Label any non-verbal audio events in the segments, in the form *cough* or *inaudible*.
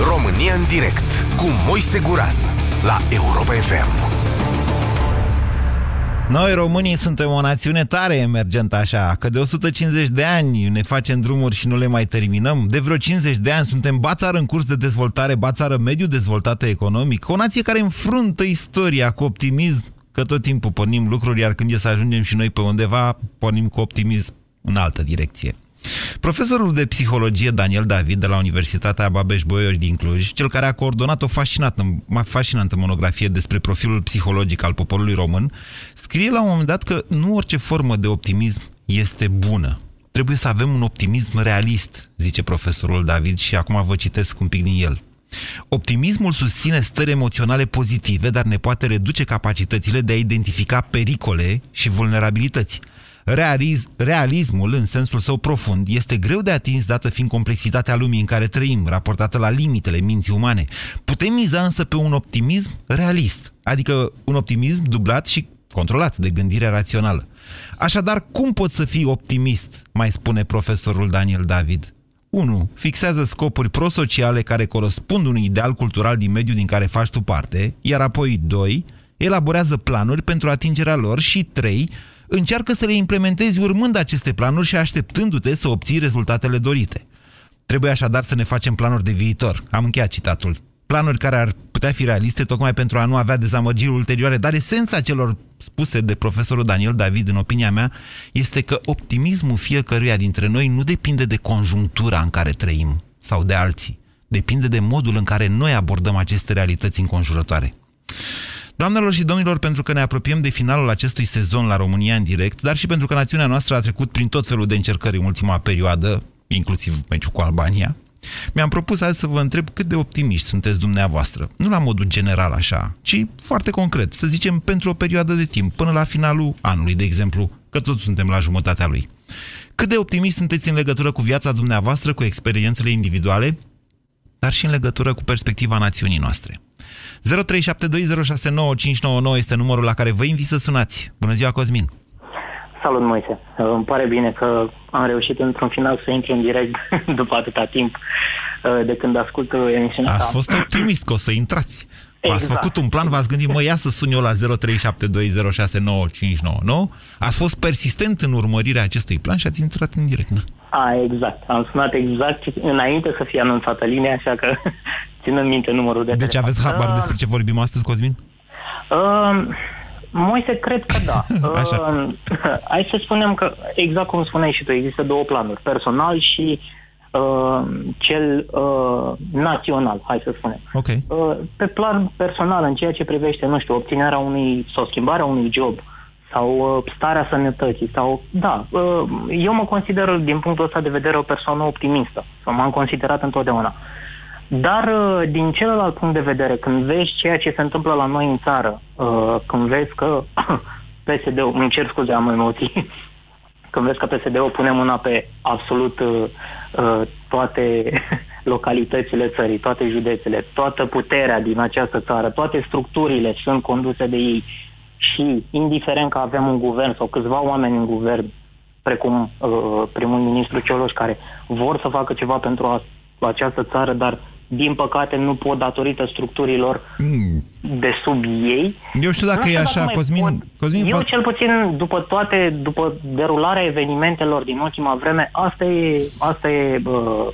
România în direct cu Moise Guran la Europa FM. Noi românii suntem o națiune tare emergentă așa, că de 150 de ani ne facem drumuri și nu le mai terminăm. De vreo 50 de ani suntem bațară în curs de dezvoltare, bațară mediu dezvoltată economic, o nație care înfruntă istoria cu optimism, că tot timpul pornim lucruri, iar când e să ajungem și noi pe undeva, pornim cu optimism în altă direcție. Profesorul de psihologie Daniel David de la Universitatea Babeș-Bolyai din Cluj, cel care a coordonat o fascinantă, fascinantă monografie despre profilul psihologic al poporului român, scrie la un moment dat că nu orice formă de optimism este bună. Trebuie să avem un optimism realist, zice profesorul David și acum vă citesc un pic din el. Optimismul susține stări emoționale pozitive, dar ne poate reduce capacitățile de a identifica pericole și vulnerabilități. Realism, realismul, în sensul său profund, este greu de atins dată fiind complexitatea lumii în care trăim, raportată la limitele minții umane. Putem miza însă pe un optimism realist, adică un optimism dublat și controlat de gândirea rațională. Așadar, cum poți să fii optimist, mai spune profesorul Daniel David? 1. Fixează scopuri prosociale care corespund unui ideal cultural din mediul din care faci tu parte, iar apoi 2. Elaborează planuri pentru atingerea lor și 3 încearcă să le implementezi urmând aceste planuri și așteptându-te să obții rezultatele dorite. Trebuie așadar să ne facem planuri de viitor. Am încheiat citatul. Planuri care ar putea fi realiste tocmai pentru a nu avea dezamăgiri ulterioare, dar esența celor spuse de profesorul Daniel David, în opinia mea, este că optimismul fiecăruia dintre noi nu depinde de conjunctura în care trăim sau de alții. Depinde de modul în care noi abordăm aceste realități înconjurătoare. Doamnelor și domnilor, pentru că ne apropiem de finalul acestui sezon la România în direct, dar și pentru că națiunea noastră a trecut prin tot felul de încercări în ultima perioadă, inclusiv meciul cu Albania, mi-am propus azi să vă întreb cât de optimiști sunteți dumneavoastră. Nu la modul general așa, ci foarte concret, să zicem pentru o perioadă de timp, până la finalul anului, de exemplu, că toți suntem la jumătatea lui. Cât de optimiști sunteți în legătură cu viața dumneavoastră, cu experiențele individuale, dar și în legătură cu perspectiva națiunii noastre. 0372069599 este numărul la care vă invit să sunați. Bună ziua, Cosmin! Salut, Moise! Îmi pare bine că am reușit într-un final să intru în direct *laughs* după atâta timp uh, de când ascult emisiunea Ați fost optimist că o să intrați. Exact. Ați făcut un plan, v-ați gândit, mă, ia să sun eu la 0372069599. Ați fost persistent în urmărirea acestui plan și ați intrat în direct. Nu? A, exact. Am sunat exact înainte să fie anunțată linia, așa că *laughs* ținând minte numărul de Deci telefon. aveți habar uh, despre ce vorbim astăzi, Cosmin? Uh, Moise, cred că da. *laughs* Uh, *laughs* hai să spunem că, exact cum spuneai și tu, există două planuri, personal și uh, cel uh, național, hai să spunem. Okay. Uh, pe plan personal, în ceea ce privește, nu știu, obținerea unui sau schimbarea unui job sau uh, starea sănătății sau, da, uh, eu mă consider din punctul ăsta de vedere o persoană optimistă, sau m-am considerat întotdeauna. Dar uh, din celălalt punct de vedere, când vezi ceea ce se întâmplă la noi în țară, uh, când vezi că *coughs* PSD-ul, îmi cer scuze, am emoții, *laughs* când vezi că PSD-ul pune mâna pe absolut uh, toate *laughs* localitățile țării, toate județele, toată puterea din această țară, toate structurile sunt conduse de ei. Și indiferent că avem un guvern sau câțiva oameni în guvern, precum uh, primul ministru Cioloș, care vor să facă ceva pentru a, această țară, dar din păcate nu pot datorită structurilor mm. de sub ei. Eu știu dacă e așa, Cosmin, pot... Cosmin... Eu cel puțin, după toate, după derularea evenimentelor din ultima vreme, asta e, asta e uh,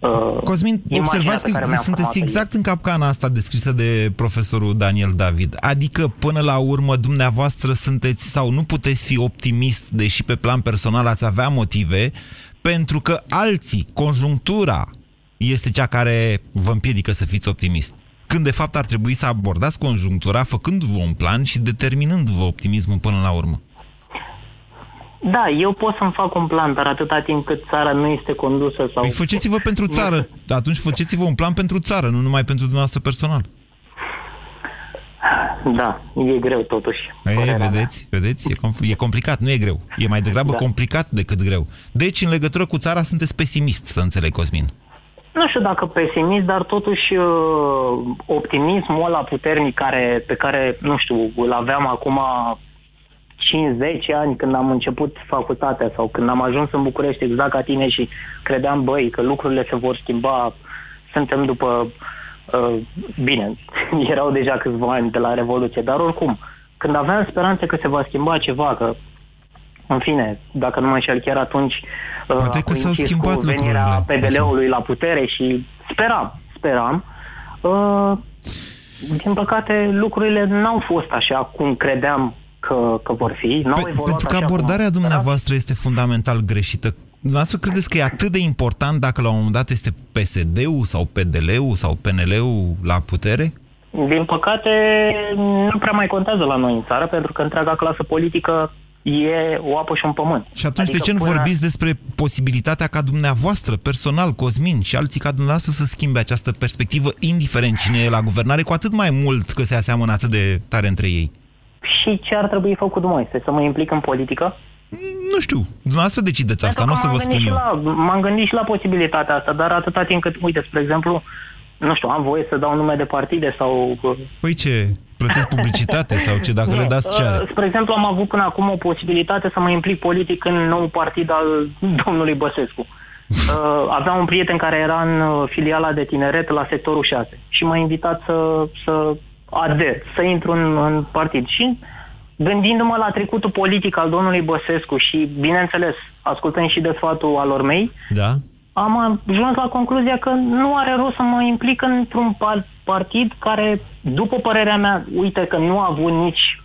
Uh, Cosmin, observați că sunteți exact în capcana asta descrisă de profesorul Daniel David. Adică, până la urmă, dumneavoastră sunteți sau nu puteți fi optimist, deși pe plan personal ați avea motive, pentru că alții, conjunctura, este cea care vă împiedică să fiți optimist. Când, de fapt, ar trebui să abordați conjunctura făcându-vă un plan și determinându-vă optimismul până la urmă. Da, eu pot să-mi fac un plan, dar atâta timp cât țara nu este condusă sau... Păi faceți-vă pentru țară, atunci faceți-vă un plan pentru țară, nu numai pentru dumneavoastră personal. Da, e greu totuși. E, vedeți, mea. vedeți, e, compl e complicat, nu e greu. E mai degrabă da. complicat decât greu. Deci, în legătură cu țara, sunteți pesimist, să înțeleg, Cosmin. Nu știu dacă pesimist, dar totuși uh, optimismul ăla puternic care, pe care, nu știu, îl aveam acum 5-10 ani când am început facultatea sau când am ajuns în București exact ca tine și credeam, băi, că lucrurile se vor schimba suntem după... Uh, bine, *laughs* erau deja câțiva ani de la Revoluție, dar oricum, când aveam speranțe că se va schimba ceva, că în fine, dacă nu mă înșel chiar atunci uh, Poate că s-au schimbat cu venirea PDL-ului la putere și speram, speram. Uh, din păcate, lucrurile n-au fost așa cum credeam că, că vor fi. N-au Pe, pentru că abordarea dumneavoastră este fundamental greșită. Dumneavoastră credeți că e atât de important dacă la un moment dat este PSD-ul sau PDL-ul sau PNL-ul la putere? Din păcate, nu prea mai contează la noi în țară, pentru că întreaga clasă politică e o apă și un pământ. Și atunci adică de ce nu până... vorbiți despre posibilitatea ca dumneavoastră, personal, Cosmin și alții ca dumneavoastră să schimbe această perspectivă, indiferent cine e la guvernare, cu atât mai mult că se aseamănă atât de tare între ei? Și ce ar trebui făcut Moise? Să mă implic în politică? Nu știu, dumneavoastră decideți asta, nu o să vă spun eu. M-am gândit și la posibilitatea asta, dar atâta timp cât, uite, spre exemplu, nu știu, am voie să dau nume de partide sau... Uh, păi ce, plătesc publicitate sau ce, dacă nu, le dați ce are? Uh, spre exemplu, am avut până acum o posibilitate să mă implic politic în nou partid al *laughs* domnului Băsescu. Uh, aveam un prieten care era în filiala de tineret la sectorul 6 și m-a invitat să, să ader, să intru în, în partid. Și gândindu-mă la trecutul politic al domnului Băsescu și, bineînțeles, ascultând și de sfatul alor mei, da am ajuns la concluzia că nu are rost să mă implic într-un partid care, după părerea mea, uite că nu a avut nici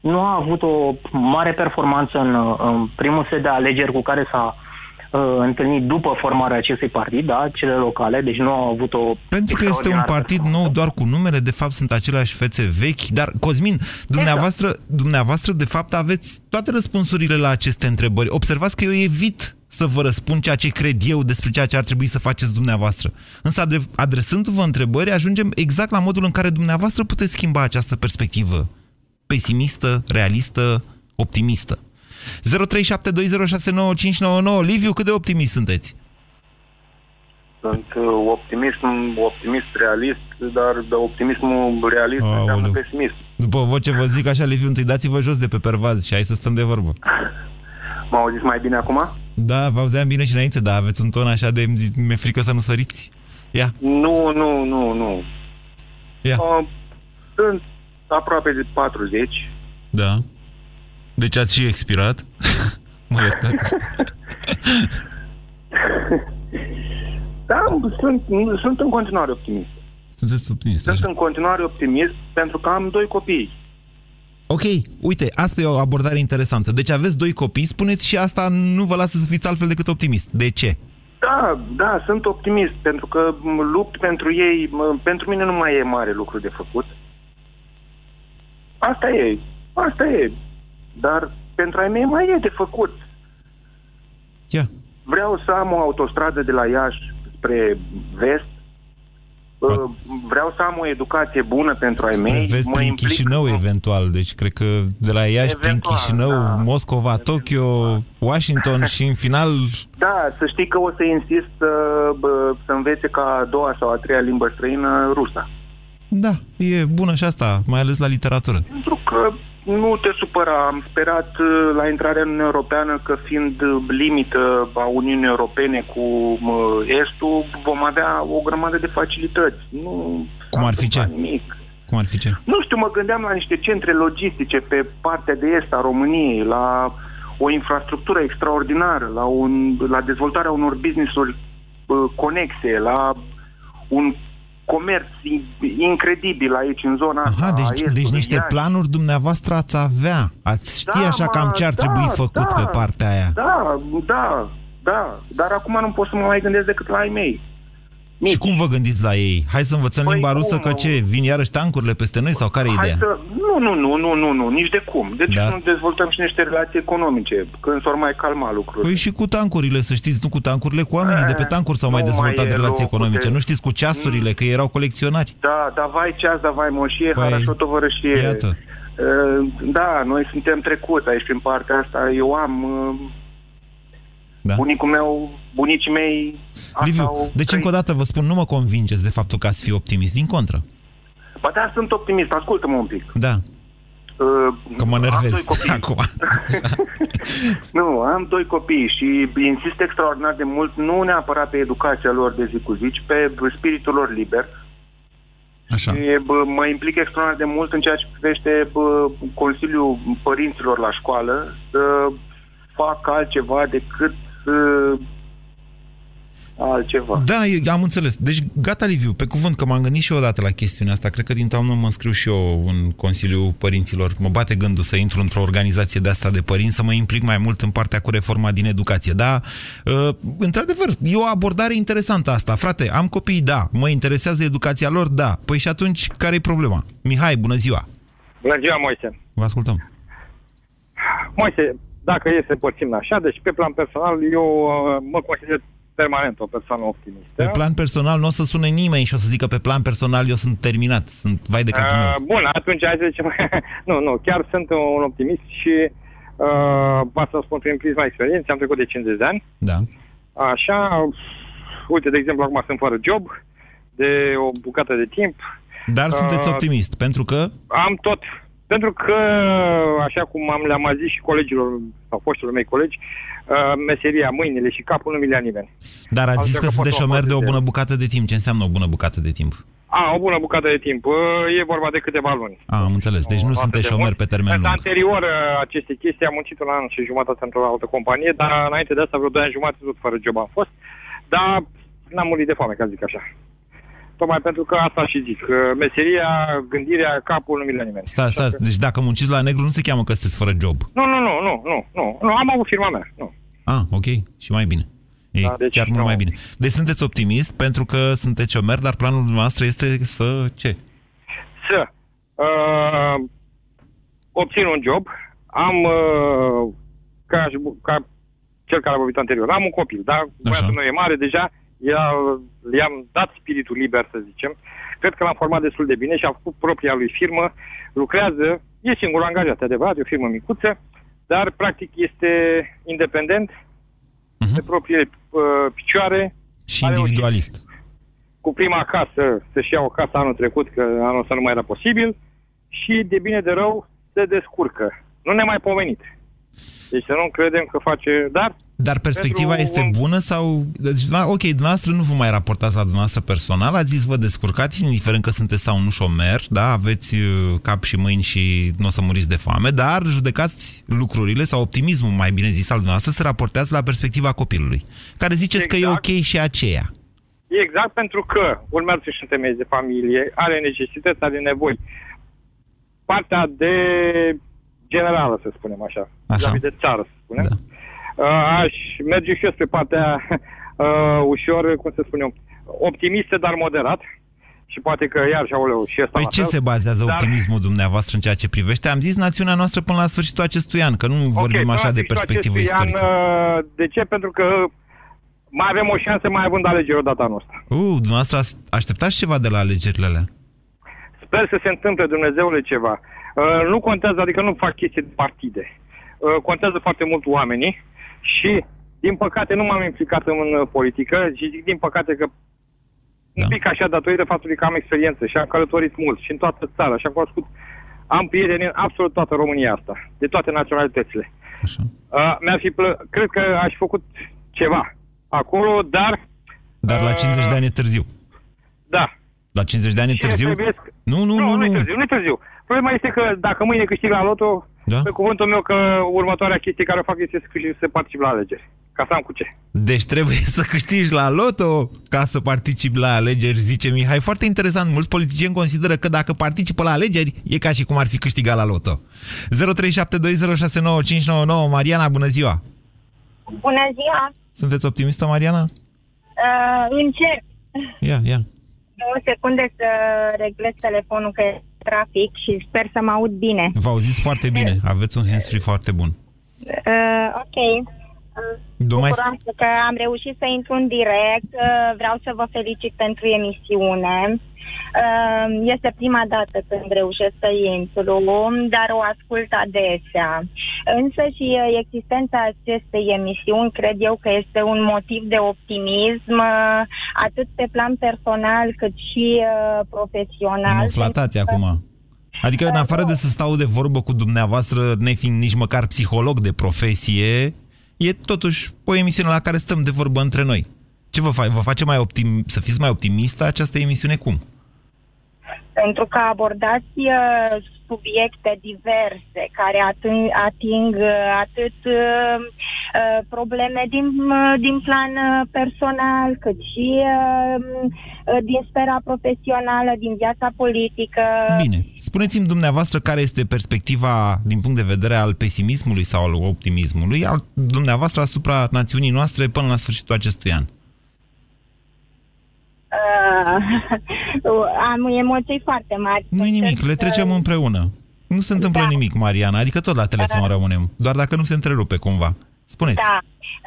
nu a avut o mare performanță în, în primul set de alegeri cu care s-a uh, întâlnit după formarea acestui partid, da, cele locale, deci nu au avut o... Pentru că este un partid nou doar cu numere, de fapt sunt aceleași fețe vechi, dar Cosmin, dumneavoastră, exact. dumneavoastră de fapt aveți toate răspunsurile la aceste întrebări. Observați că eu evit să vă răspund ceea ce cred eu despre ceea ce ar trebui să faceți dumneavoastră. Însă, adresându-vă întrebări, ajungem exact la modul în care dumneavoastră puteți schimba această perspectivă pesimistă, realistă, optimistă. 0372069599 Liviu, cât de optimist sunteți? Sunt uh, optimist, optimist realist, dar de optimismul realist Aoleu. înseamnă pesimist. După voce vă zic așa, Liviu, întâi dați-vă jos de pe pervaz și hai să stăm de vorbă. *laughs* Mă auziți mai bine acum? Da, vă auzeam bine și înainte, dar aveți un ton așa de... Mi-e frică să nu săriți. Ia. Nu, nu, nu, nu. Ia. Uh, sunt aproape de 40. Da. Deci ați și expirat? *laughs* mă iertați. da, sunt, sunt în continuare optimist. Sunteți optimist. Sunt așa. în continuare optimist pentru că am doi copii. Ok, uite, asta e o abordare interesantă. Deci aveți doi copii, spuneți și asta nu vă lasă să fiți altfel decât optimist. De ce? Da, da, sunt optimist, pentru că lupt pentru ei, pentru mine nu mai e mare lucru de făcut. Asta e, asta e. Dar pentru ai mei mai e de făcut. Yeah. Vreau să am o autostradă de la Iași spre vest, Uh, vreau să am o educație bună pentru ai mei. Vezi mă prin implic... Chișinău, eventual. Deci, cred că de la Iași eventual, prin Chișinău, da. Moscova, Tokyo, Washington *laughs* și în final... Da, să știi că o să insist să, să învețe ca a doua sau a treia limbă străină rusa. Da, e bună și asta, mai ales la literatură. Pentru că nu te supăra, am sperat uh, la intrarea în Uniunea Europeană că fiind limită a Uniunii Europene cu Estul, vom avea o grămadă de facilități. Nu Cum ar fi ce? Nimic. Cum ar fi ce? Nu știu, mă gândeam la niște centre logistice pe partea de est a României, la o infrastructură extraordinară, la, un, la dezvoltarea unor business-uri uh, conexe, la un comerț incredibil aici, în zona asta. Aha, deci, deci niște Iași. planuri dumneavoastră ați avea. Ați ști da, așa cam ce ar da, trebui făcut da, pe partea aia. Da, da, da. Dar acum nu pot să mă mai gândesc decât la ai mei. Nici. Și cum vă gândiți la ei? Hai să învățăm păi limba rusă, cum? că ce? Vin iarăși tancurile peste noi sau care e ideea? Să... Nu, nu, nu, nu, nu, nu, nici de cum. Deci da. nu dezvoltăm și niște relații economice, când s-or mai calma lucrurile. Păi și cu tancurile, să știți, nu cu tancurile, cu oamenii e, de pe tancuri s-au mai dezvoltat mai relații economice. De... Nu știți cu ceasurile, mm. că erau colecționari. Da, da, vai ceas, da, vai moșie, păi, harașotovărășie. Iată. Da, noi suntem trecuți aici prin partea asta. Eu am da. Bunicul meu, bunicii mei... Liviu, deci trăit. încă o dată vă spun, nu mă convingeți de faptul că ați fi optimist, din contră. Ba da, sunt optimist, ascultă-mă un pic. Da. Uh, Că mă am doi nervez copii. *laughs* acum. *laughs* Nu, am doi copii și insist extraordinar de mult, nu neapărat pe educația lor de zi cu zi, ci pe spiritul lor liber. Așa. Și, bă, mă implic extraordinar de mult în ceea ce privește bă, Consiliul Părinților la școală să fac altceva decât uh, altceva. Da, eu am înțeles. Deci, gata, Liviu, pe cuvânt, că m-am gândit și eu odată la chestiunea asta. Cred că din toamnă mă înscriu și eu în Consiliul Părinților. Mă bate gândul să intru într-o organizație de asta de părinți, să mă implic mai mult în partea cu reforma din educație. Da, uh, într-adevăr, e o abordare interesantă asta. Frate, am copii, da. Mă interesează educația lor, da. Păi și atunci, care e problema? Mihai, bună ziua! Bună ziua, Moise. Vă ascultăm. Moise, dacă e să împărțim așa, deci pe plan personal eu uh, mă consider permanent o persoană optimistă. Pe plan personal nu o să sune nimeni și o să zică pe plan personal eu sunt terminat, sunt vai de capul meu. Uh, bun, atunci hai să zicem, *laughs* nu, nu, chiar sunt un optimist și uh, pot să spun prin prisma experienței, am trecut de 50 de ani, Da. așa, uite, de exemplu, acum sunt fără job, de o bucată de timp, Dar sunteți Uh, optimist, pentru că am tot, pentru că, așa cum am le-am mai zis și colegilor, sau foștilor mei colegi, uh, meseria, mâinile și capul nu mi le-a nimeni. Dar ați Am zis că trecut sunteți o șomer de o fază bună bucată de timp. Ce înseamnă o bună bucată de timp? A, o bună bucată de timp. Uh, E vorba de câteva luni. A, am înțeles. Deci nu atât sunteți de șomer mult. pe termen Însă lung. Anterior uh, aceste chestii am muncit un an și jumătate într-o altă companie, dar înainte de asta vreo 2 ani jumătate tot fără job am fost. Dar n-am murit de foame, ca să zic așa. Tocmai pentru că asta și zic. că Meseria, gândirea, capul nu mi le nimeni. Stați, stați. Deci dacă munciți la negru, nu se cheamă că sunteți fără job. Nu, nu, nu, nu, nu, nu, nu, am avut firma mea, nu. Ah, ok. Și mai bine. E Da, deci chiar mult nu. mai bine. Deci sunteți optimist pentru că sunteți șomer, dar planul dumneavoastră este să ce? Să uh, obțin un job, am, uh, ca, ca cel care a vorbit anterior, am un copil, dar băiatul meu e mare deja, i-a- i-am dat spiritul liber, să zicem. Cred că l-am format destul de bine și a făcut propria lui firmă, lucrează, e singur angajat, e adevărat, e o firmă micuță, dar practic este independent, Mhm. pe proprie uh, picioare, Și Are o individualist. cu prima casă să-și ia o casă anul trecut, că anul ăsta nu mai era posibil, și de bine de rău se descurcă. Nu ne mai pomenit. Deci să nu credem că face... Dar Dar perspectiva Pentru este un- bună sau... Deci, da, ok, dumneavoastră nu vă mai raportați la dumneavoastră personal, ați zis vă descurcați, indiferent că sunteți sau nu șomer, da, aveți uh, cap și mâini și nu o să muriți de foame, dar judecați lucrurile sau optimismul, mai bine zis, al dumneavoastră, se raportează la perspectiva copilului, care ziceți că e Exact. ok și aceea. exact pentru că urmează și întemeiezi de familie, are necesități, are nevoi. Partea de generală, să spunem așa, Așa. vis-a-vis de țară, să spunem. Da. Uh, aș merge și eu spre partea *laughs* uh, ușor, cum să spunem, optimistă, dar moderat. Și poate că iar și aoleu, și ăsta Păi la ce fel. se bazează Dar- optimismul dumneavoastră în ceea ce privește? Am zis națiunea noastră până la sfârșitul acestui an, că nu vorbim Ok, așa de practic, perspectivă acestui an, istorică. uh, de ce? Pentru că mai avem o șansă mai având alegeri odată anul ăsta. Uh, dumneavoastră as- așteptați ceva de la alegerile alea? Sper să se întâmple, Dumnezeule, ceva. Uh, nu contează, adică nu fac chestii de partide. Uh, contează foarte mult oamenii și, din păcate, nu m-am implicat în uh, politică și zic din păcate că Da. un pic așa datorită faptului că am experiență și am călătorit mult și în toată țara și am cunoscut, am prieteni în absolut toată România asta, de toate naționalitățile. Așa. Uh, mi-ar fi plă- cred că aș fi făcut ceva acolo, dar Dar la Uh, 50 de ani e târziu. da. La 50 de ani e Ce târziu? trebuie să- Nu, nu, nu, nu, nu, e nu. târziu, nu e târziu. Problema este că dacă mâine câștig la loto, Da? pe cuvântul meu că următoarea chestie care o fac este să, câștig, să particip la alegeri. Ca să am cu ce. Deci trebuie să câștigi la loto ca să participi la alegeri, zice Mihai. Foarte interesant. Mulți politicieni consideră că dacă participă la alegeri, e ca și cum ar fi câștigat la loto. 0372069599 Mariana, bună ziua! Bună ziua! Sunteți optimistă, Mariana? Uh, încerc Ia, ia. o secundă să reglez telefonul că e trafic și sper să mă aud bine. Vă auziți foarte bine. Aveți un hands-free foarte bun. Uh, ok. Uh, Domnul mai... Bucuroasă că am reușit să intru în direct. Uh, vreau să vă felicit pentru emisiune. Uh, este prima dată când reușesc să intru, dar o ascult adesea. Însă și uh, existența acestei emisiuni cred eu că este un motiv de optimism uh, atât pe plan personal cât și uh, profesional. Mă flatați Pentru că- acum. Adică, în afară de să stau de vorbă cu dumneavoastră, nefiind nici măcar psiholog de profesie, e totuși o emisiune la care stăm de vorbă între noi. Ce vă, fa vă face mai optim să fiți mai optimistă această emisiune? Cum? Pentru că abordați uh, subiecte diverse care ating, ating uh, atât uh, uh, probleme din, uh, din plan uh, personal, cât și uh, uh, din sfera profesională, din viața politică. Bine. Spuneți-mi dumneavoastră care este perspectiva din punct de vedere al pesimismului sau al optimismului al dumneavoastră asupra națiunii noastre până la sfârșitul acestui an. Uh, *laughs* am emoții foarte mari. Nu nimic, le trecem împreună. Nu se întâmplă da. nimic, Mariana, adică tot la telefon da. rămânem, doar dacă nu se întrerupe cumva. Spuneți. Da.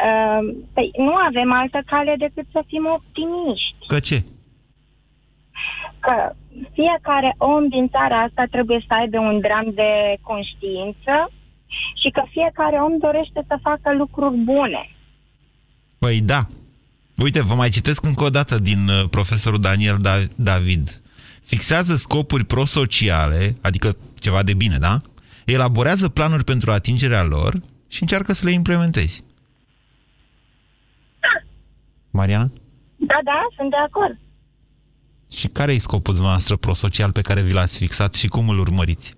Uh, păi nu avem altă cale decât să fim optimiști. Că ce? Că fiecare om din țara asta trebuie să aibă un dram de conștiință și că fiecare om dorește să facă lucruri bune. Păi da, Uite, vă mai citesc încă o dată din uh, profesorul Daniel da David. Fixează scopuri prosociale, adică ceva de bine, da? Elaborează planuri pentru atingerea lor și încearcă să le implementezi. Mariana? Da, da, sunt de acord. Și care e scopul dumneavoastră prosocial pe care vi l-ați fixat și cum îl urmăriți?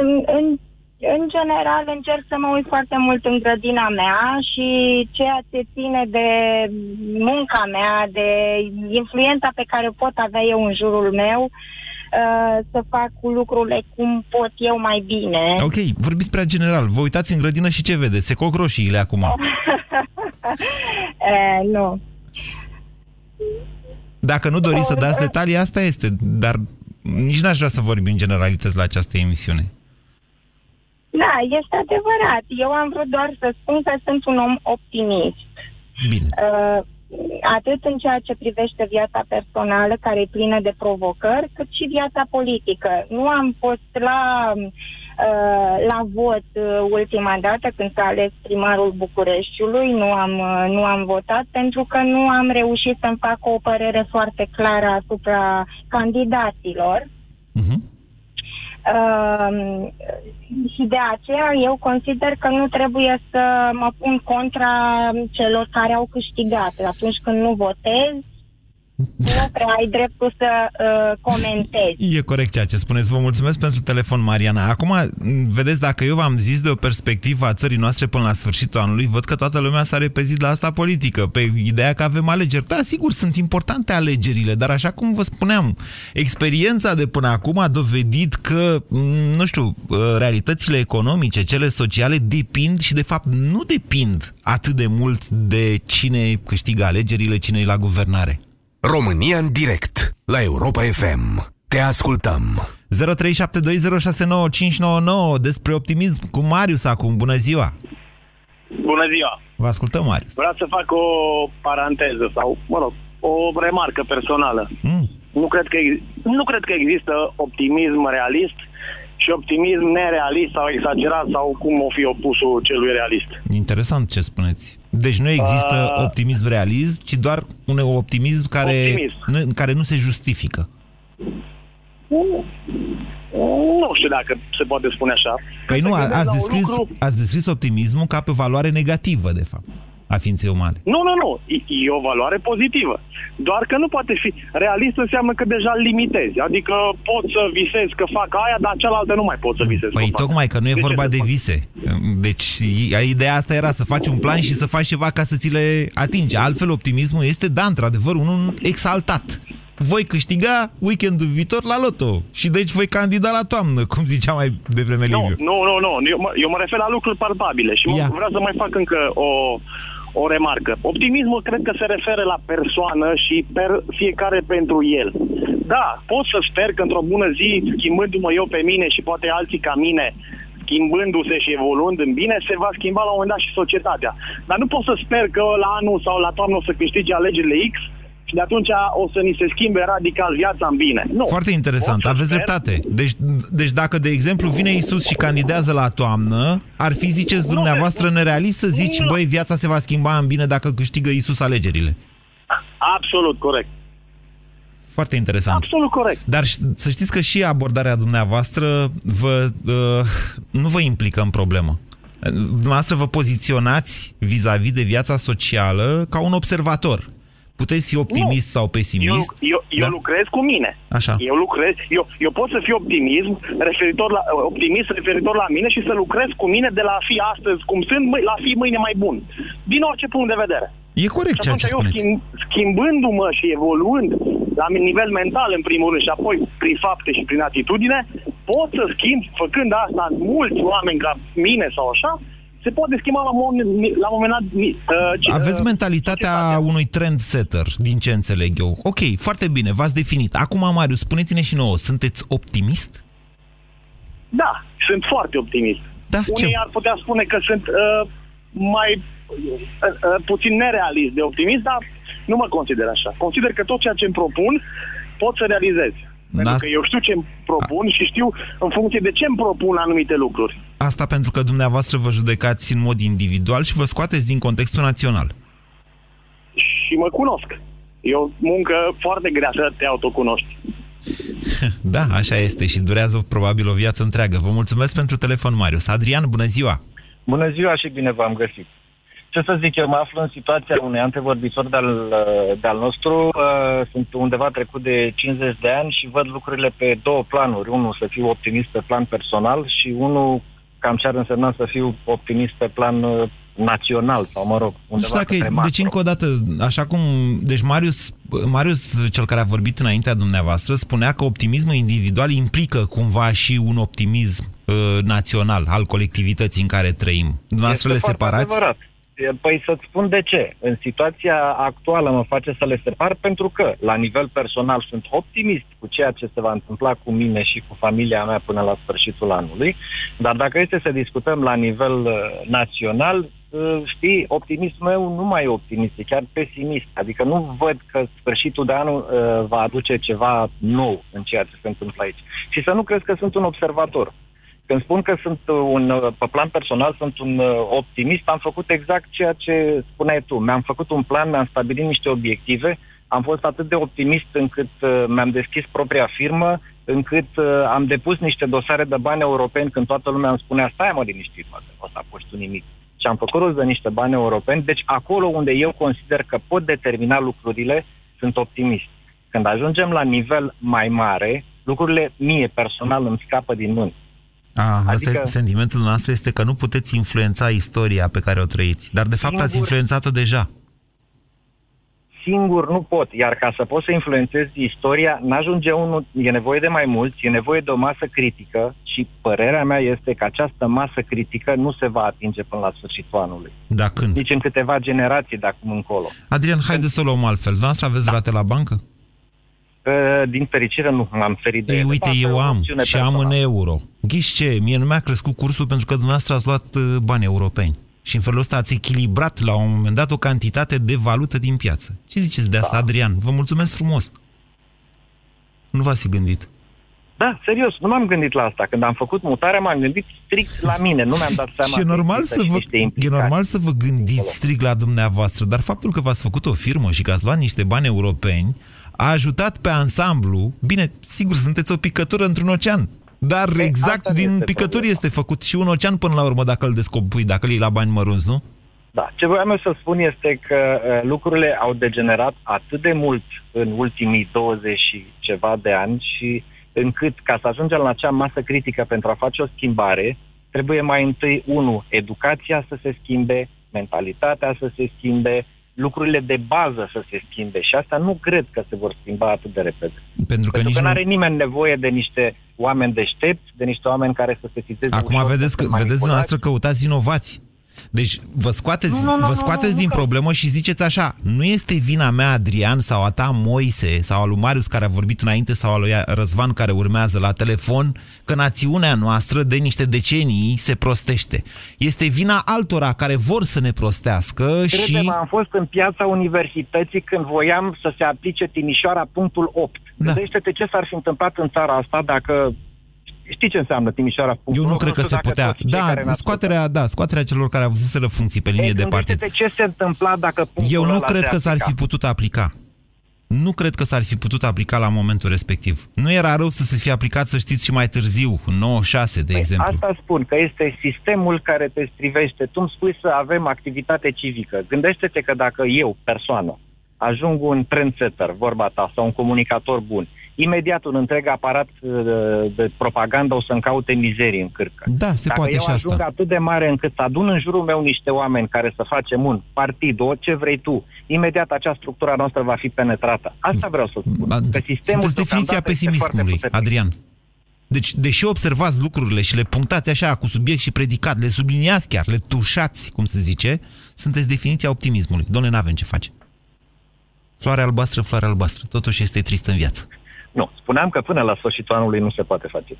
În, în în general, încerc să mă uit foarte mult în grădina mea și ceea ce ține de munca mea, de influența pe care o pot avea eu în jurul meu, uh, să fac lucrurile cum pot eu mai bine. Ok, vorbiți prea general. Vă uitați în grădină și ce vede? Se coc roșiile acum. uh, *laughs* nu. Dacă nu doriți să dați detalii, asta este. Dar nici n-aș vrea să vorbim în generalități la această emisiune. Da, este adevărat. Eu am vrut doar să spun că sunt un om optimist. Bine. Uh, atât în ceea ce privește viața personală, care e plină de provocări, cât și viața politică. Nu am fost la, uh, la vot uh, ultima dată când s-a ales primarul Bucureștiului, nu am, uh, nu am votat pentru că nu am reușit să-mi fac o părere foarte clară asupra candidaților. Uh-huh. Uh, și de aceea eu consider că nu trebuie să mă pun contra celor care au câștigat. Atunci când nu votez, nu prea ai dreptul să uh, comentezi. E corect ceea ce spuneți. Vă mulțumesc pentru telefon, Mariana. Acum, vedeți, dacă eu v-am zis de o perspectivă a țării noastre până la sfârșitul anului, văd că toată lumea s-a repezit la asta politică, pe ideea că avem alegeri. Da, sigur, sunt importante alegerile, dar așa cum vă spuneam, experiența de până acum a dovedit că, nu știu, uh, realitățile economice, cele sociale, depind și, de fapt, nu depind atât de mult de cine câștigă alegerile, cine e la guvernare. România în direct la Europa FM. Te ascultăm. 0372069599 despre optimism cu Marius acum. Bună ziua! Bună ziua! Vă ascultăm, Marius. Vreau să fac o paranteză sau, mă rog, o remarcă personală. Mm. Nu, cred că, nu cred că există optimism realist și optimism nerealist sau exagerat sau cum o fi opusul celui realist. Interesant ce spuneți. Deci nu există uh, optimism realism, ci doar un optimism care, optimism. Nu, care nu se justifică. Nu, nu știu dacă se poate spune așa. Păi nu, ați descris, lucru... ați descris optimismul ca pe valoare negativă, de fapt a ființei umane. Nu, nu, nu. E, e o valoare pozitivă. Doar că nu poate fi. Realist înseamnă că deja limitezi. Adică pot să visez că fac aia, dar cealaltă nu mai pot să visez. Păi tocmai că nu e de vorba de vise. Deci ideea asta era să faci un plan și să faci ceva ca să ți le atingi. Altfel optimismul este, da, într-adevăr, unul exaltat voi câștiga weekendul viitor la loto și deci voi candida la toamnă, cum zicea mai devreme Liviu. Nu, nu, nu, nu. Eu, mă, eu mă refer la lucruri palpabile și mă, vreau să mai fac încă o, o remarcă. Optimismul cred că se referă la persoană și per fiecare pentru el. Da, pot să sper că într-o bună zi, schimbându-mă eu pe mine și poate alții ca mine, schimbându-se și evoluând în bine, se va schimba la un moment dat și societatea. Dar nu pot să sper că la anul sau la toamnă o să câștige alegerile X și de atunci o să ni se schimbe radical viața în bine. Nu. Foarte interesant, aveți dreptate. Deci, deci dacă, de exemplu, vine Isus și candidează la toamnă, ar fi, ziceți dumneavoastră, nerealist să zici, băi, viața se va schimba în bine dacă câștigă Isus alegerile. Absolut, corect. Foarte interesant. Absolut corect. Dar să știți că și abordarea dumneavoastră vă, uh, nu vă implică în problemă. Dumneavoastră vă poziționați vis-a-vis -vis de viața socială ca un observator. Puteți fi optimist nu. sau pesimist? Eu, eu, eu da? lucrez cu mine. Așa. Eu lucrez, eu, eu pot să fiu optimism referitor la, optimist referitor la mine și să lucrez cu mine de la a fi astăzi cum sunt, la a fi mâine mai bun. Din orice punct de vedere. E corect ceea ce eu spuneți. Schimb, schimbându-mă și evoluând la nivel mental în primul rând și apoi prin fapte și prin atitudine, pot să schimb, făcând asta în mulți oameni ca mine sau așa, se poate schimba la, moment, la un moment dat... Uh, Aveți mentalitatea societatea. unui trendsetter, din ce înțeleg eu. Ok, foarte bine, v-ați definit. Acum, Marius, spuneți-ne și nouă, sunteți optimist? Da, sunt foarte optimist. Da, Unii ce? ar putea spune că sunt uh, mai uh, uh, puțin nerealist de optimist, dar nu mă consider așa. Consider că tot ceea ce îmi propun pot să realizez. Pentru că eu știu ce îmi propun și știu în funcție de ce îmi propun anumite lucruri. Asta pentru că dumneavoastră vă judecați în mod individual și vă scoateți din contextul național. Și mă cunosc. E o muncă foarte grea să te autocunoști. *laughs* Da, așa este și durează probabil o viață întreagă. Vă mulțumesc pentru telefon, Marius. Adrian, bună ziua! Bună ziua și bine v-am găsit! ce să zic, eu mă aflu în situația unui antevorbitor de-al, de-al nostru. Uh, sunt undeva trecut de 50 de ani și văd lucrurile pe două planuri. Unul să fiu optimist pe plan personal și unul cam ce ar însemna să fiu optimist pe plan uh, național sau, mă rog, undeva dacă, Deci, încă o dată, așa cum... Deci, Marius, Marius, cel care a vorbit înaintea dumneavoastră, spunea că optimismul individual implică cumva și un optimism uh, național al colectivității în care trăim. Dumneavoastră le separați? Adevărat. Păi să-ți spun de ce. În situația actuală mă face să le separ pentru că, la nivel personal, sunt optimist cu ceea ce se va întâmpla cu mine și cu familia mea până la sfârșitul anului, dar dacă este să discutăm la nivel uh, național, uh, știi, optimismul meu nu mai e optimist, e chiar pesimist. Adică nu văd că sfârșitul de anul uh, va aduce ceva nou în ceea ce se întâmplă aici. Și să nu crezi că sunt un observator. Când spun că sunt un, pe plan personal, sunt un uh, optimist, am făcut exact ceea ce spuneai tu. Mi-am făcut un plan, mi-am stabilit niște obiective, am fost atât de optimist încât uh, mi-am deschis propria firmă, încât uh, am depus niște dosare de bani europeni când toată lumea îmi spunea stai mă liniștit, mă, o să apuci tu nimic. Și am făcut rost de niște bani europeni, deci acolo unde eu consider că pot determina lucrurile, sunt optimist. Când ajungem la nivel mai mare, lucrurile mie personal îmi scapă din mâini. A, adică... este sentimentul nostru este că nu puteți influența istoria pe care o trăiți. Dar de fapt singur, ați influențat-o deja. Singur nu pot. Iar ca să poți să influențezi istoria, n-ajunge unul, e nevoie de mai mulți, e nevoie de o masă critică și părerea mea este că această masă critică nu se va atinge până la sfârșitul anului. Da, când? Nici în câteva generații de acum încolo. Adrian, haideți să o luăm altfel. Dumneavoastră aveți da. rate la bancă? Din fericire nu m-am ferit de Ei, ele. uite, eu am și personal. am în euro. Ghiși ce? Mie nu mi-a crescut cursul pentru că dumneavoastră ați luat uh, bani europeni. Și în felul ăsta ați echilibrat la un moment dat o cantitate de valută din piață. Ce ziceți de asta, da. Adrian? Vă mulțumesc frumos. Nu v-ați fi gândit. Da, serios, nu m-am gândit la asta. Când am făcut mutarea, m-am gândit strict la mine. Nu mi-am dat seama. și e normal, să vă, e normal să vă gândiți strict la dumneavoastră, dar faptul că v-ați făcut o firmă și că ați luat niște bani europeni, a ajutat pe ansamblu, bine, sigur, sunteți o picătură într-un ocean, dar Ei, exact din picături problema. este făcut și un ocean până la urmă dacă îl descopui, dacă îl iei la bani mărunți, nu? Da, ce voiam eu să spun este că uh, lucrurile au degenerat atât de mult în ultimii 20 și ceva de ani și încât ca să ajungem la acea masă critică pentru a face o schimbare, trebuie mai întâi, unu, educația să se schimbe, mentalitatea să se schimbe, lucrurile de bază să se schimbe și asta nu cred că se vor schimba atât de repede. Pentru că, Pentru că nu are nimeni nevoie de niște oameni deștepți, de niște oameni care să se citeze Acum vedeți, că, vedeți dumneavoastră căutați inovații. Deci vă scoateți, nu, nu, vă scoateți nu, din problemă și ziceți așa, nu este vina mea, Adrian, sau a ta, Moise, sau al lui Marius care a vorbit înainte, sau al lui Răzvan care urmează la telefon, că națiunea noastră de niște decenii se prostește. Este vina altora care vor să ne prostească Crede și... am fost în piața universității când voiam să se aplice Timișoara punctul 8. Da. Gândește-te ce s-ar fi întâmplat în țara asta dacă Știi ce înseamnă Timișoara? Eu nu, nu cred că se putea. Da, scoaterea, da, scoaterea celor care au văzut funcții pe linie Ei, de partid. ce se întâmpla dacă Eu nu cred că s-ar fi putut aplica. nu cred că s-ar fi putut aplica la momentul respectiv. Nu era rău să se fie aplicat, să știți, și mai târziu, în 96, de păi exemplu. Asta spun, că este sistemul care te strivește. Tu îmi spui să avem activitate civică. Gândește-te că dacă eu, persoană, ajung un trendsetter, vorba ta, sau un comunicator bun, imediat un întreg aparat de, uh, de propagandă o să-mi caute mizerii în cârcă. Da, se Dacă poate eu și ajung asta. atât de mare încât să adun în jurul meu niște oameni care să facem un partid, o ce vrei tu, imediat acea structură noastră va fi penetrată. Asta vreau să spun. Că sistemul Sunteți definiția pesimismului, Adrian. Deci, deși observați lucrurile și le punctați așa, cu subiect și predicat, le subliniați chiar, le tușați, cum se zice, sunteți definiția optimismului. Doamne, n-avem ce face. Floare albastră, floare albastră. Totuși este trist în viață. Nu, spuneam că până la sfârșitul anului nu se poate face.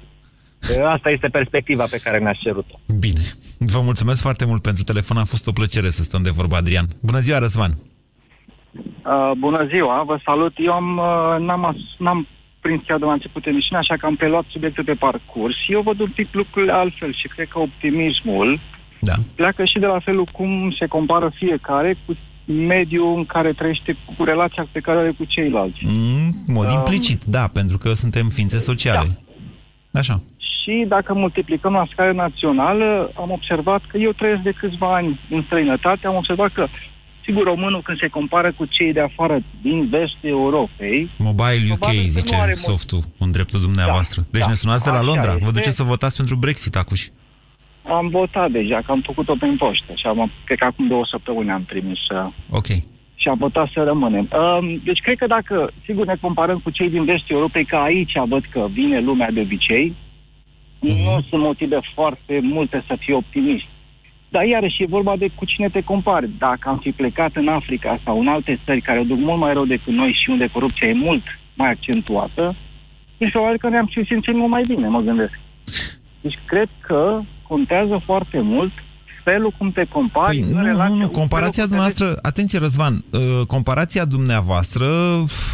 Asta este perspectiva pe care ne-a cerut-o. Bine. Vă mulțumesc foarte mult pentru telefon. A fost o plăcere să stăm de vorba, Adrian. Bună ziua, Răzvan! Uh, bună ziua, vă salut. Eu am, uh, n-am, n-am prins chiar de la început emisiunea, așa că am preluat subiectul pe parcurs. Eu văd un pic lucrurile altfel și cred că optimismul da. pleacă și de la felul cum se compară fiecare cu mediul în care trăiește, cu relația pe care are cu ceilalți. Mm, mod uh, implicit, da, pentru că suntem ființe sociale. Da. Așa. Și dacă multiplicăm la scară națională, am observat că eu trăiesc de câțiva ani în străinătate, am observat că Sigur, românul când se compară cu cei de afară din vestul Europei... Mobile UK, zice softul, în dreptul dumneavoastră. Da, deci da, ne sunați de la Londra. Este. Vă duceți să votați pentru Brexit acuși. Am votat deja, că am făcut-o prin poștă și am, cred că acum două săptămâni am trimis. Uh, ok. Și am votat să rămânem. Um, deci cred că dacă, sigur, ne comparăm cu cei din vestul Europei, că aici văd că vine lumea de obicei, uh-huh. nu sunt motive foarte multe să fii optimist. Dar iarăși e vorba de cu cine te compari. Dacă am fi plecat în Africa sau în alte țări care o duc mult mai rău decât noi și unde corupția e mult mai accentuată, deci probabil că ne-am simțit mult mai bine, mă gândesc. Deci cred că contează foarte mult felul cum te compari. Păi, nu, nu, nu, comparația dumneavoastră, te... atenție Răzvan, uh, comparația dumneavoastră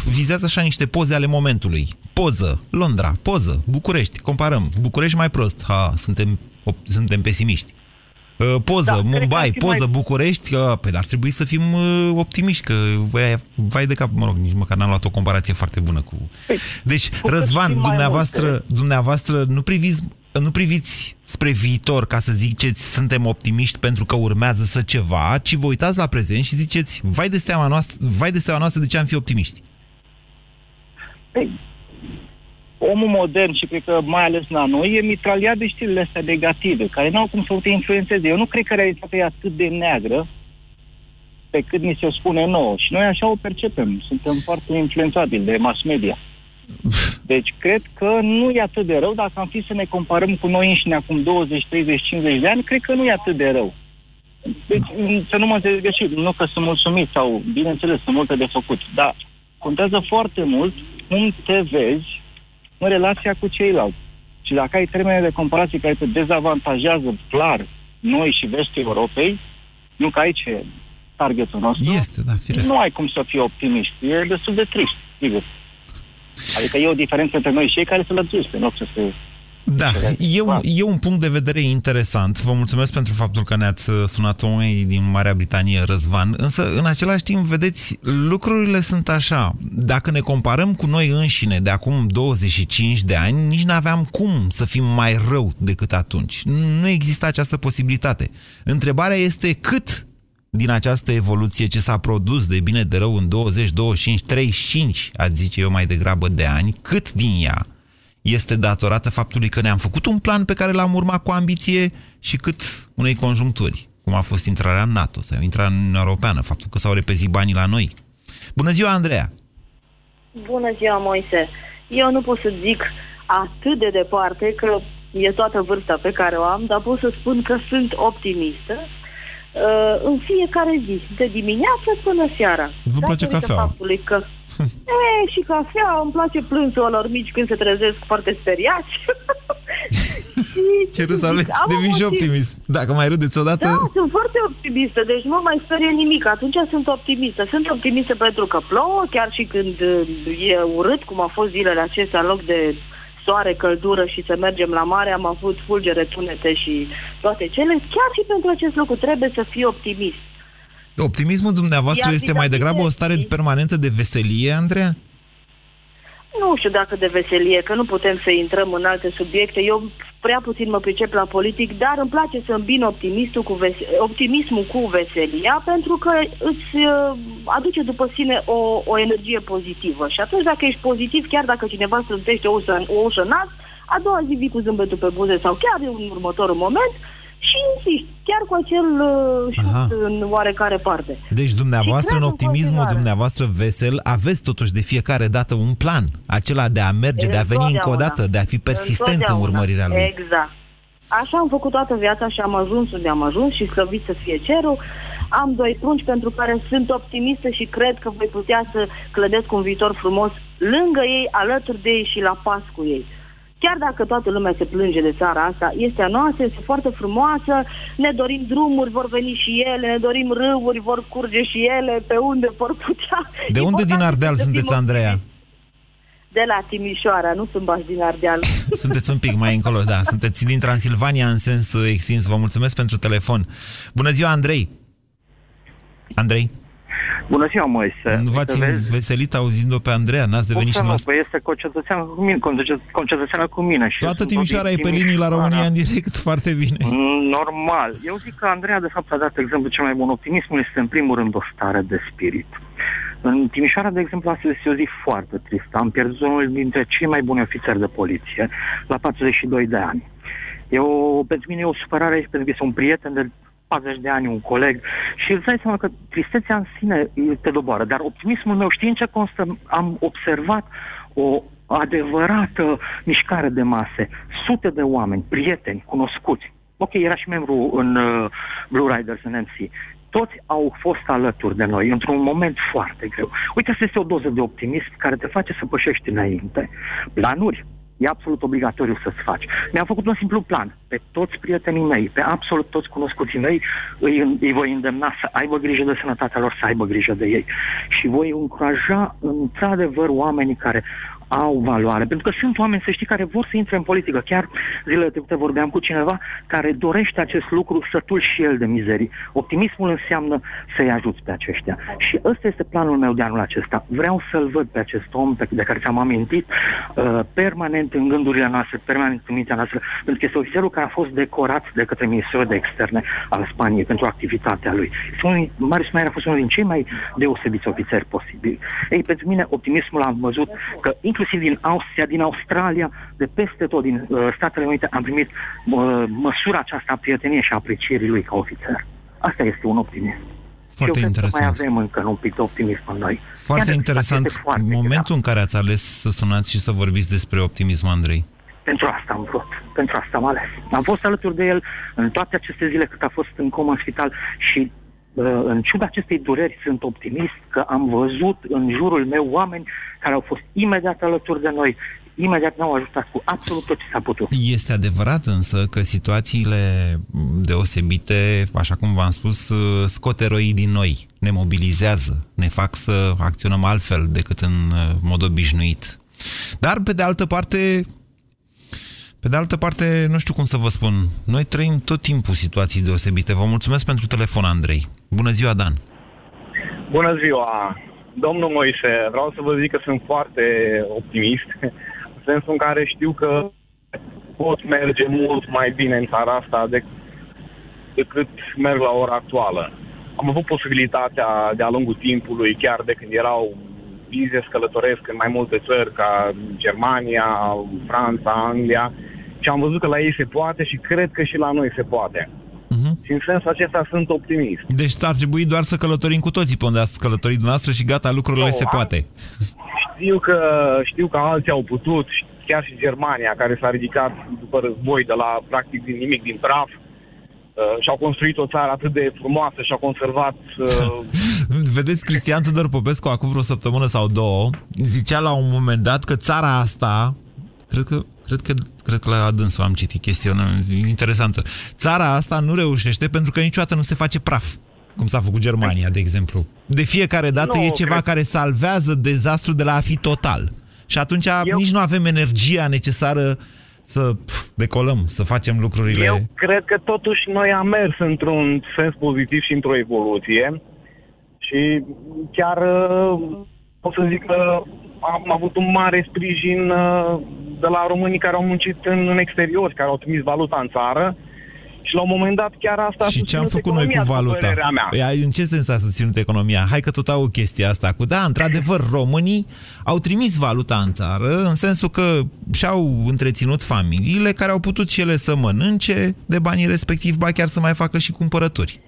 vizează așa niște poze ale momentului. Poză, Londra, poză, București, comparăm. București mai prost, ha, suntem, suntem pesimiști. Uh, poză, da, Mumbai, poză, mai... București, că, păi, ar trebui să fim uh, optimiști, că vai, vai de cap, mă rog, nici măcar n-am luat o comparație foarte bună cu... Păi, deci, Răzvan, dumneavoastră, dumneavoastră nu priviți nu priviți spre viitor ca să ziceți suntem optimiști pentru că urmează să ceva, ci vă uitați la prezent și ziceți vai de steaua noastră, vai de steaua noastră de ce am fi optimiști. Păi, omul modern și cred că mai ales la noi e mitraliat de știrile astea negative, care nu au cum să te influențeze. Eu nu cred că realitatea e atât de neagră pe cât ni se spune nouă. Și noi așa o percepem. Suntem foarte influențabili de mass media. Deci cred că nu e atât de rău. Dacă am fi să ne comparăm cu noi înșine acum 20, 30, 50 de ani, cred că nu e atât de rău. Deci, să nu mă înțeleg greșit, nu că sunt mulțumit sau, bineînțeles, sunt multe de făcut, dar contează foarte mult cum te vezi în relația cu ceilalți. Și dacă ai termene de comparație care te dezavantajează clar noi și vestul Europei, nu că aici e targetul nostru, este, da, firesc. nu ai cum să fii optimist. E destul de trist, sigur. Adică e o diferență între noi și ei care se lățuiește, în loc să se da, e un, e un punct de vedere interesant. Vă mulțumesc pentru faptul că ne-ați uh, sunat omei din Marea Britanie, Răzvan. Însă, în același timp, vedeți, lucrurile sunt așa. Dacă ne comparăm cu noi înșine de acum 25 de ani, nici nu aveam cum să fim mai rău decât atunci. Nu exista această posibilitate. Întrebarea este cât din această evoluție ce s-a produs de bine de rău în 20, 25, 35, ați zice eu mai degrabă de ani, cât din ea este datorată faptului că ne-am făcut un plan pe care l-am urmat cu ambiție și cât unei conjuncturi, cum a fost intrarea în NATO sau intrarea în Uniunea Europeană, faptul că s-au repezit banii la noi. Bună ziua, Andreea! Bună ziua, Moise! Eu nu pot să zic atât de departe că e toată vârsta pe care o am, dar pot să spun că sunt optimistă uh, în fiecare zi, de dimineață până seara. Vă place cafea? Faptului că... *laughs* e, și cafea, îmi place plânsul lor mici când se trezesc foarte speriați. *laughs* Ce râs aveți? Devin și optimist. Dacă mai râdeți odată... Da, sunt foarte optimistă, deci nu mai sperie nimic. Atunci sunt optimistă. Sunt optimistă pentru că plouă, chiar și când uh, e urât, cum a fost zilele acestea, în loc de soare, căldură și să mergem la mare, am avut fulgere, tunete și toate cele. Chiar și pentru acest lucru trebuie să fii optimist. Optimismul dumneavoastră este mai degrabă o stare permanentă de veselie, Andreea? Nu știu dacă de veselie, că nu putem să intrăm în alte subiecte. Eu prea puțin mă pricep la politic, dar îmi place să îmbin optimismul cu, ves- optimismul cu veselia, pentru că îți uh, aduce după sine o, o energie pozitivă. Și atunci dacă ești pozitiv, chiar dacă cineva strântește o ușă, o ușă nas, a doua zi vii cu zâmbetul pe buze sau chiar în următorul moment și insisti, chiar cu acel uh, șut în oarecare parte. Deci dumneavoastră, în optimismul în dumneavoastră vesel, aveți totuși de fiecare dată un plan, acela de a merge, de a veni încă o dată, de a fi persistent în urmărirea lui. Exact. Așa am făcut toată viața și am ajuns unde am ajuns și slăvit să fie cerul. Am doi prunci pentru care sunt optimistă și cred că voi putea să clădesc un viitor frumos lângă ei, alături de ei și la pas cu ei chiar dacă toată lumea se plânge de țara asta, este a noastră, este foarte frumoasă, ne dorim drumuri, vor veni și ele, ne dorim râuri, vor curge și ele, pe unde vor putea. De unde din Ardeal sunteți, Andreea? De la Timișoara, nu sunt bași din Ardeal. *laughs* Sunteți un pic mai încolo, da. Sunteți din Transilvania în sens extins. Vă mulțumesc pentru telefon. Bună ziua, Andrei! Andrei? Bună ziua, Moise. Nu v-ați veselit auzind-o pe Andreea? N-ați devenit și noastră? Păi este concetățeană cu mine, concetățeană cu mine. Și Toată Timișoara e pe linii la România în direct, foarte bine. Mm, normal. Eu zic că Andreea, de fapt, a dat exemplu cel mai bun. Optimismul este, în primul rând, o stare de spirit. În Timișoara, de exemplu, astăzi este o zi foarte tristă. Am pierdut unul dintre cei mai buni ofițeri de poliție, la 42 de ani. Eu, pentru mine e o supărare pentru că este un prieten de 40 de ani un coleg și îți dai seama că tristețea în sine te doboară, dar optimismul meu știi în ce constă? Am observat o adevărată mișcare de mase, sute de oameni, prieteni, cunoscuți. Ok, era și membru în uh, Blue Riders în MC. Toți au fost alături de noi într-un moment foarte greu. Uite, asta este o doză de optimism care te face să pășești înainte. Planuri, E absolut obligatoriu să-ți faci. Mi-am făcut un simplu plan. Pe toți prietenii mei, pe absolut toți cunoscuții mei, îi, îi voi îndemna să aibă grijă de sănătatea lor, să aibă grijă de ei. Și voi încuraja, într-adevăr, oamenii care au valoare. Pentru că sunt oameni, să știi, care vor să intre în politică. Chiar zilele trecute vorbeam cu cineva care dorește acest lucru sătul și el de mizerii. Optimismul înseamnă să-i ajuți pe aceștia. Și ăsta este planul meu de anul acesta. Vreau să-l văd pe acest om pe, de care ți-am amintit uh, permanent în gândurile noastre, permanent în mintea noastră, pentru că este ofițerul care a fost decorat de către Ministerul de Externe al Spaniei pentru activitatea lui. Marius Maier a fost unul din cei mai deosebiți ofițeri posibili. Ei, pentru mine, optimismul am văzut că inclusiv din Austria, din Australia, de peste tot din uh, Statele Unite am primit uh, măsura aceasta a prieteniei și a aprecierii lui ca ofițer. Asta este un optimism. Foarte eu interesant. Cred că mai avem încă un pic de optimism în noi. Foarte Chiar interesant. Foarte Momentul în care ați ales să sunați și să vorbiți despre optimism, Andrei. Pentru asta am vrut. Pentru asta am ales. Am fost alături de el în toate aceste zile cât a fost în coma în spital și Uh, în ciuda acestei dureri, sunt optimist că am văzut în jurul meu oameni care au fost imediat alături de noi, imediat ne-au ajutat cu absolut tot ce s-a putut. Este adevărat însă că situațiile deosebite, așa cum v-am spus, uh, scot eroii din noi, ne mobilizează, ne fac să acționăm altfel decât în uh, mod obișnuit. Dar, pe de altă parte, pe de altă parte, nu știu cum să vă spun, noi trăim tot timpul situații deosebite. Vă mulțumesc pentru telefon, Andrei. Bună ziua, Dan! Bună ziua! Domnul Moise, vreau să vă zic că sunt foarte optimist, în sensul în care știu că pot merge mult mai bine în țara asta decât merg la ora actuală. Am avut posibilitatea de-a lungul timpului, chiar de când erau vize să călătoresc în mai multe țări ca Germania, Franța, Anglia, și am văzut că la ei se poate și cred că și la noi se poate. Uh-huh. Și în sensul acesta sunt optimist. Deci ar trebui doar să călătorim cu toții pe unde ați călătorit dumneavoastră și gata, lucrurile no, se poate. Știu că, știu că alții au putut, chiar și Germania, care s-a ridicat după război de la practic din nimic, din praf, uh, și-au construit o țară atât de frumoasă și-au conservat... Uh... *laughs* Vedeți, Cristian Tudor Popescu, acum vreo săptămână sau două, zicea la un moment dat că țara asta, cred că Cred că, cred că la dânsul am citit chestia interesantă. Țara asta nu reușește pentru că niciodată nu se face praf, cum s-a făcut Germania, de exemplu. De fiecare dată no, e ceva cred... care salvează dezastru de la a fi total. Și atunci Eu... nici nu avem energia necesară să decolăm, să facem lucrurile... Eu cred că totuși noi am mers într-un sens pozitiv și într-o evoluție Și chiar uh, pot să zic că am avut un mare sprijin uh, de la românii care au muncit în, în exterior, care au trimis valuta în țară și la un moment dat chiar asta Și ce am făcut noi cu valuta? Mea. Păi, în ce sens a susținut economia? Hai că tot au chestia asta cu, da, într-adevăr, românii au trimis valuta în țară, în sensul că și-au întreținut familiile care au putut și ele să mănânce de banii respectiv, ba chiar să mai facă și cumpărături.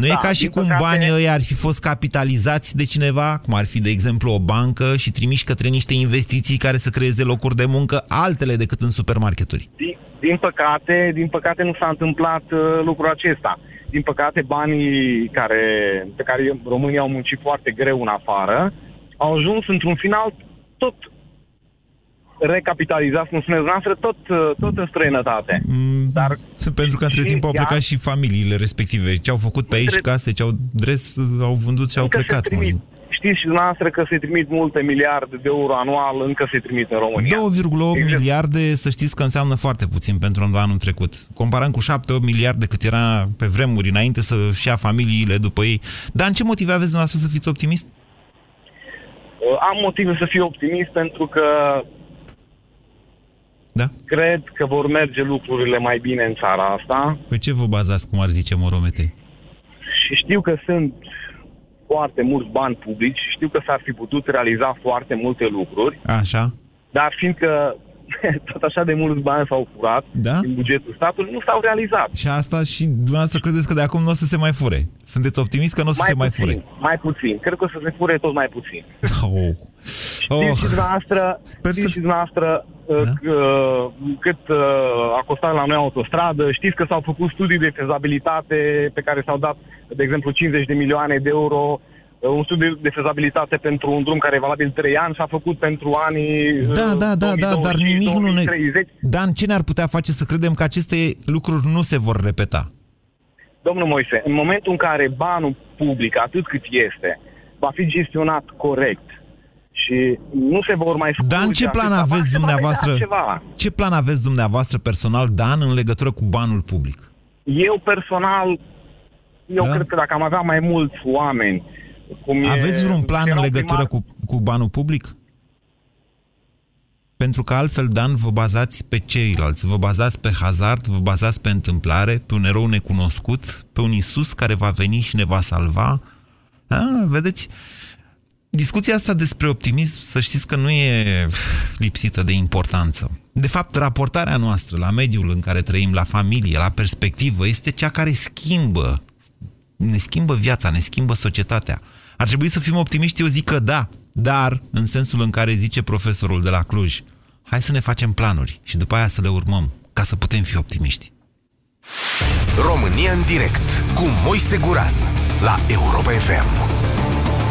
Nu da, e ca și cum păcate... banii ăia ar fi fost capitalizați de cineva, cum ar fi, de exemplu, o bancă și trimiși către niște investiții care să creeze locuri de muncă altele decât în supermarketuri. Din, din păcate, din păcate nu s-a întâmplat uh, lucrul acesta. Din păcate, banii care, pe care România au muncit foarte greu în afară au ajuns într-un final tot recapitalizați, cum spuneți noastră, tot, tot în străinătate. Mm, Dar pentru că între timp au plecat chiar, și familiile respective. Ce au făcut pe aici între... case, ce au dres, au vândut și au plecat. Trimit, știți și dumneavoastră că se trimit multe miliarde de euro anual, încă se trimit în România. 2,8 exact. miliarde, să știți că înseamnă foarte puțin pentru anul trecut. Comparăm cu 7-8 miliarde cât era pe vremuri înainte să-și ia familiile după ei. Dar în ce motive aveți dumneavoastră să fiți optimist? Am motive să fiu optimist pentru că da? Cred că vor merge lucrurile mai bine în țara asta. Pe ce vă bazați, cum ar zice Moromete? Și știu că sunt foarte mulți bani publici și știu că s-ar fi putut realiza foarte multe lucruri. Așa. Dar fiindcă *laughs* tot așa de mulți bani s-au furat da? din bugetul statului, nu s-au realizat. Și asta și dumneavoastră credeți că de acum nu o să se mai fure? Sunteți optimist că nu o să mai se puțin, mai fure? Mai puțin. Cred că o să se fure tot mai puțin. *laughs* Oh. Știți oh. și dumneavoastră, Sper știți să... și dumneavoastră da? uh, cât uh, a costat la noi autostradă. Știți că s-au făcut studii de fezabilitate pe care s-au dat, de exemplu, 50 de milioane de euro uh, un studiu de fezabilitate pentru un drum care e valabil 3 ani s-a făcut pentru anii Da, da, da, da, dar nimic nu ne... Dan, ce ne-ar putea face să credem că aceste lucruri nu se vor repeta? Domnul Moise, în momentul în care banul public, atât cât este, va fi gestionat corect, și nu se vor mai Dar în ce plan aveți dumneavoastră? Ce plan aveți dumneavoastră personal, Dan, în legătură cu banul public? Eu personal, eu da? cred că dacă am avea mai mulți oameni, cum Aveți e, vreun plan în legătură primar... cu, cu banul public? Pentru că altfel, Dan, vă bazați pe ceilalți, vă bazați pe hazard, vă bazați pe întâmplare, pe un erou necunoscut, pe un Isus care va veni și ne va salva. Da? Vedeți? discuția asta despre optimism, să știți că nu e lipsită de importanță. De fapt, raportarea noastră la mediul în care trăim, la familie, la perspectivă, este cea care schimbă, ne schimbă viața, ne schimbă societatea. Ar trebui să fim optimiști, eu zic că da, dar în sensul în care zice profesorul de la Cluj, hai să ne facem planuri și după aia să le urmăm, ca să putem fi optimiști. România în direct cu Moise Guran la Europa FM.